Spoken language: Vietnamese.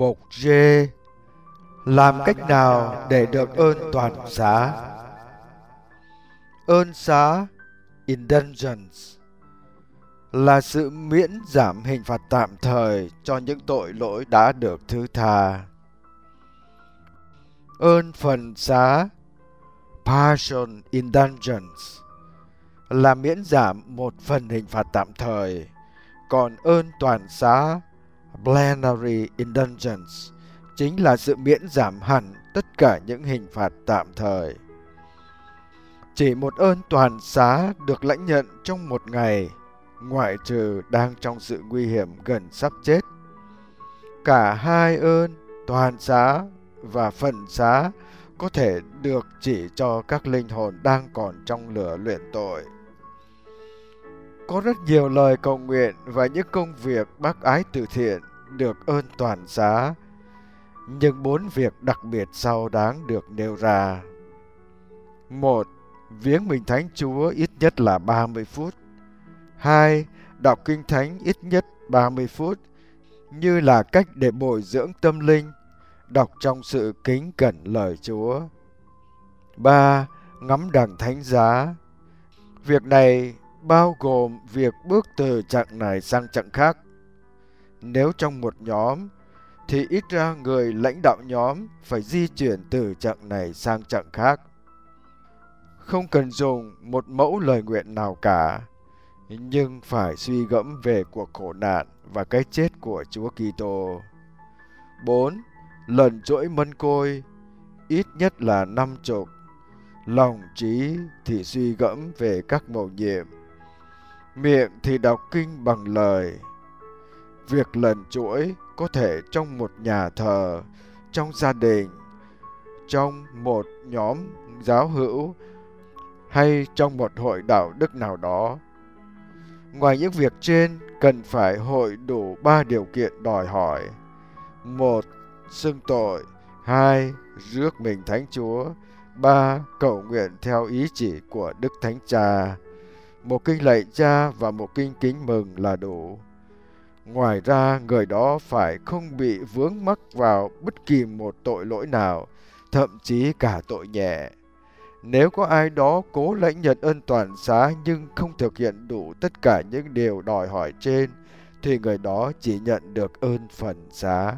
Mục G Làm cách nào để được ơn toàn xá? Ơn xá Indulgence là sự miễn giảm hình phạt tạm thời cho những tội lỗi đã được thứ tha. Ơn phần xá Partial Indulgence là miễn giảm một phần hình phạt tạm thời, còn ơn toàn xá Plenary Indulgence chính là sự miễn giảm hẳn tất cả những hình phạt tạm thời. Chỉ một ơn toàn xá được lãnh nhận trong một ngày, ngoại trừ đang trong sự nguy hiểm gần sắp chết. Cả hai ơn toàn xá và phần xá có thể được chỉ cho các linh hồn đang còn trong lửa luyện tội. Có rất nhiều lời cầu nguyện và những công việc bác ái từ thiện được ơn toàn giá. nhưng bốn việc đặc biệt sau đáng được nêu ra. Một, viếng mình thánh Chúa ít nhất là 30 phút. Hai, đọc kinh thánh ít nhất 30 phút, như là cách để bồi dưỡng tâm linh, đọc trong sự kính cẩn lời Chúa. Ba, ngắm đằng thánh giá. Việc này bao gồm việc bước từ chặng này sang chặng khác. Nếu trong một nhóm, thì ít ra người lãnh đạo nhóm phải di chuyển từ chặng này sang chặng khác. Không cần dùng một mẫu lời nguyện nào cả, nhưng phải suy gẫm về cuộc khổ nạn và cái chết của Chúa Kitô. 4. Lần chuỗi mân côi, ít nhất là năm chục. Lòng trí thì suy gẫm về các mầu nhiệm miệng thì đọc kinh bằng lời. Việc lần chuỗi có thể trong một nhà thờ, trong gia đình, trong một nhóm giáo hữu hay trong một hội đạo đức nào đó. Ngoài những việc trên, cần phải hội đủ ba điều kiện đòi hỏi. một Xưng tội. hai Rước mình Thánh Chúa. ba Cầu nguyện theo ý chỉ của Đức Thánh Cha một kinh lạy cha và một kinh kính mừng là đủ. Ngoài ra, người đó phải không bị vướng mắc vào bất kỳ một tội lỗi nào, thậm chí cả tội nhẹ. Nếu có ai đó cố lãnh nhận ơn toàn xá nhưng không thực hiện đủ tất cả những điều đòi hỏi trên, thì người đó chỉ nhận được ơn phần xá.